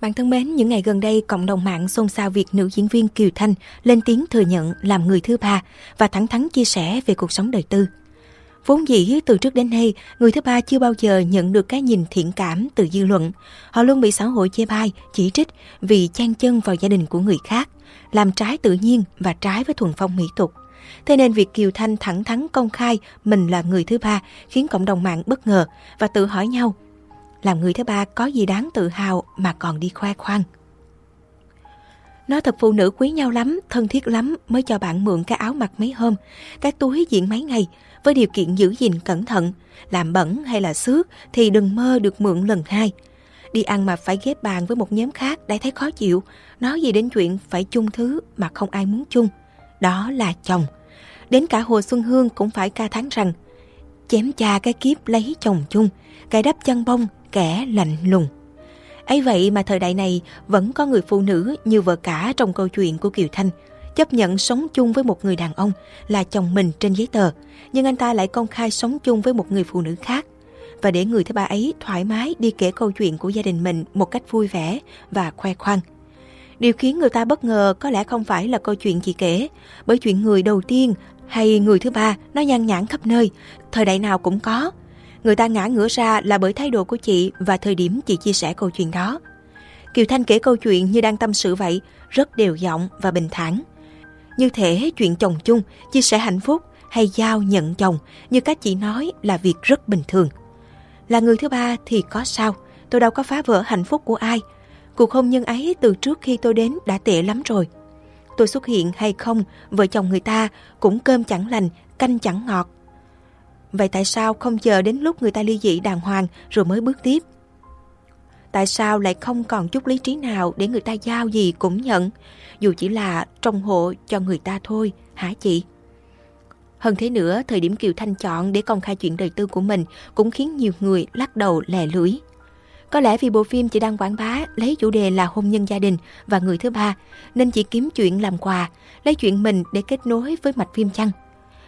Bạn thân mến, những ngày gần đây, cộng đồng mạng xôn xao việc nữ diễn viên Kiều Thanh lên tiếng thừa nhận làm người thứ ba và thẳng thắn chia sẻ về cuộc sống đời tư. Vốn dĩ từ trước đến nay, người thứ ba chưa bao giờ nhận được cái nhìn thiện cảm từ dư luận. Họ luôn bị xã hội chê bai, chỉ trích vì chen chân vào gia đình của người khác, làm trái tự nhiên và trái với thuần phong mỹ tục. Thế nên việc Kiều Thanh thẳng thắn công khai mình là người thứ ba khiến cộng đồng mạng bất ngờ và tự hỏi nhau làm người thứ ba có gì đáng tự hào mà còn đi khoe khoang. Nói thật phụ nữ quý nhau lắm, thân thiết lắm mới cho bạn mượn cái áo mặc mấy hôm, cái túi diện mấy ngày, với điều kiện giữ gìn cẩn thận, làm bẩn hay là xước thì đừng mơ được mượn lần hai. Đi ăn mà phải ghép bàn với một nhóm khác đã thấy khó chịu, nói gì đến chuyện phải chung thứ mà không ai muốn chung. Đó là chồng. Đến cả Hồ Xuân Hương cũng phải ca thán rằng chém cha cái kiếp lấy chồng chung, cái đắp chân bông kẻ lạnh lùng. ấy vậy mà thời đại này vẫn có người phụ nữ như vợ cả trong câu chuyện của Kiều Thanh chấp nhận sống chung với một người đàn ông là chồng mình trên giấy tờ, nhưng anh ta lại công khai sống chung với một người phụ nữ khác. Và để người thứ ba ấy thoải mái đi kể câu chuyện của gia đình mình một cách vui vẻ và khoe khoang. Điều khiến người ta bất ngờ có lẽ không phải là câu chuyện chị kể, bởi chuyện người đầu tiên hay người thứ ba nó nhan nhản khắp nơi, thời đại nào cũng có, Người ta ngã ngửa ra là bởi thái độ của chị và thời điểm chị chia sẻ câu chuyện đó. Kiều Thanh kể câu chuyện như đang tâm sự vậy, rất đều giọng và bình thản. Như thể chuyện chồng chung, chia sẻ hạnh phúc hay giao nhận chồng như các chị nói là việc rất bình thường. Là người thứ ba thì có sao, tôi đâu có phá vỡ hạnh phúc của ai. Cuộc hôn nhân ấy từ trước khi tôi đến đã tệ lắm rồi. Tôi xuất hiện hay không, vợ chồng người ta cũng cơm chẳng lành, canh chẳng ngọt, Vậy tại sao không chờ đến lúc người ta ly dị đàng hoàng rồi mới bước tiếp? Tại sao lại không còn chút lý trí nào để người ta giao gì cũng nhận, dù chỉ là trong hộ cho người ta thôi, hả chị? Hơn thế nữa, thời điểm Kiều Thanh chọn để công khai chuyện đời tư của mình cũng khiến nhiều người lắc đầu lè lưỡi. Có lẽ vì bộ phim chỉ đang quảng bá lấy chủ đề là hôn nhân gia đình và người thứ ba, nên chỉ kiếm chuyện làm quà, lấy chuyện mình để kết nối với mạch phim chăng?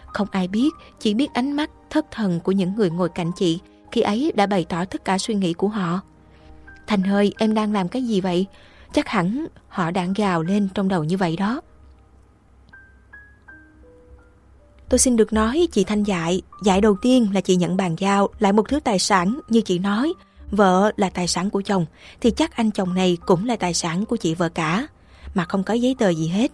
Không ai biết, chỉ biết ánh mắt thất thần của những người ngồi cạnh chị khi ấy đã bày tỏ tất cả suy nghĩ của họ. Thành hơi, em đang làm cái gì vậy? Chắc hẳn họ đang gào lên trong đầu như vậy đó. Tôi xin được nói chị Thanh dạy, dạy đầu tiên là chị nhận bàn giao lại một thứ tài sản như chị nói, vợ là tài sản của chồng, thì chắc anh chồng này cũng là tài sản của chị vợ cả, mà không có giấy tờ gì hết.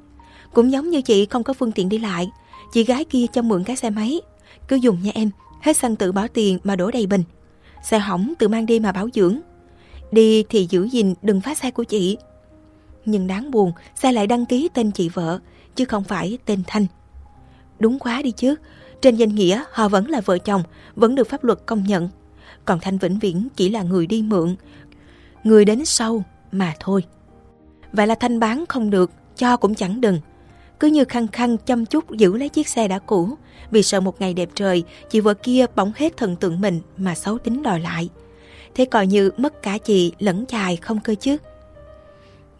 Cũng giống như chị không có phương tiện đi lại, chị gái kia cho mượn cái xe máy, cứ dùng nha em, hết xăng tự bỏ tiền mà đổ đầy bình. Xe hỏng tự mang đi mà bảo dưỡng. Đi thì giữ gìn đừng phá xe của chị. Nhưng đáng buồn, xe lại đăng ký tên chị vợ, chứ không phải tên Thanh. Đúng quá đi chứ, trên danh nghĩa họ vẫn là vợ chồng, vẫn được pháp luật công nhận. Còn Thanh vĩnh viễn chỉ là người đi mượn, người đến sau mà thôi. Vậy là Thanh bán không được, cho cũng chẳng đừng cứ như khăng khăng chăm chút giữ lấy chiếc xe đã cũ, vì sợ một ngày đẹp trời, chị vợ kia bỗng hết thần tượng mình mà xấu tính đòi lại. Thế coi như mất cả chị lẫn chài không cơ chứ.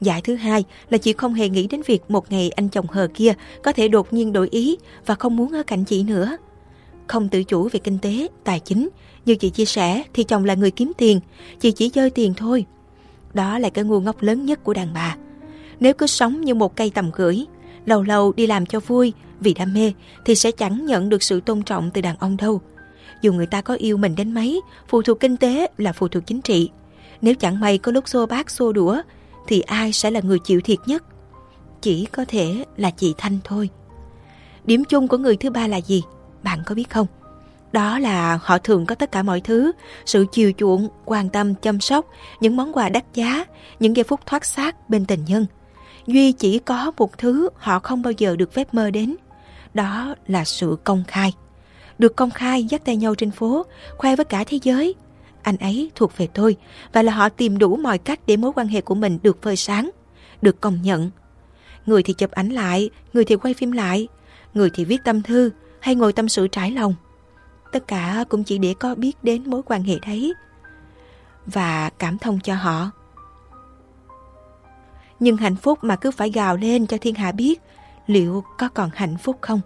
Giải thứ hai là chị không hề nghĩ đến việc một ngày anh chồng hờ kia có thể đột nhiên đổi ý và không muốn ở cạnh chị nữa. Không tự chủ về kinh tế, tài chính, như chị chia sẻ thì chồng là người kiếm tiền, chị chỉ chơi tiền thôi. Đó là cái ngu ngốc lớn nhất của đàn bà. Nếu cứ sống như một cây tầm gửi, lâu lâu đi làm cho vui, vì đam mê, thì sẽ chẳng nhận được sự tôn trọng từ đàn ông đâu. Dù người ta có yêu mình đến mấy, phụ thuộc kinh tế là phụ thuộc chính trị. Nếu chẳng may có lúc xô bát xô đũa, thì ai sẽ là người chịu thiệt nhất? Chỉ có thể là chị Thanh thôi. Điểm chung của người thứ ba là gì? Bạn có biết không? Đó là họ thường có tất cả mọi thứ, sự chiều chuộng, quan tâm, chăm sóc, những món quà đắt giá, những giây phút thoát xác bên tình nhân – Duy chỉ có một thứ họ không bao giờ được phép mơ đến. Đó là sự công khai. Được công khai dắt tay nhau trên phố, khoe với cả thế giới. Anh ấy thuộc về tôi và là họ tìm đủ mọi cách để mối quan hệ của mình được phơi sáng, được công nhận. Người thì chụp ảnh lại, người thì quay phim lại, người thì viết tâm thư hay ngồi tâm sự trải lòng. Tất cả cũng chỉ để có biết đến mối quan hệ đấy và cảm thông cho họ. Nhưng hạnh phúc mà cứ phải gào lên cho thiên hạ biết Liệu có còn hạnh phúc không?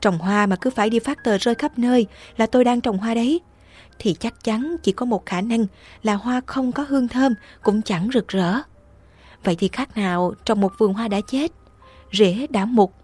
Trồng hoa mà cứ phải đi phát tờ rơi khắp nơi Là tôi đang trồng hoa đấy Thì chắc chắn chỉ có một khả năng Là hoa không có hương thơm Cũng chẳng rực rỡ Vậy thì khác nào trong một vườn hoa đã chết, rễ đã mục.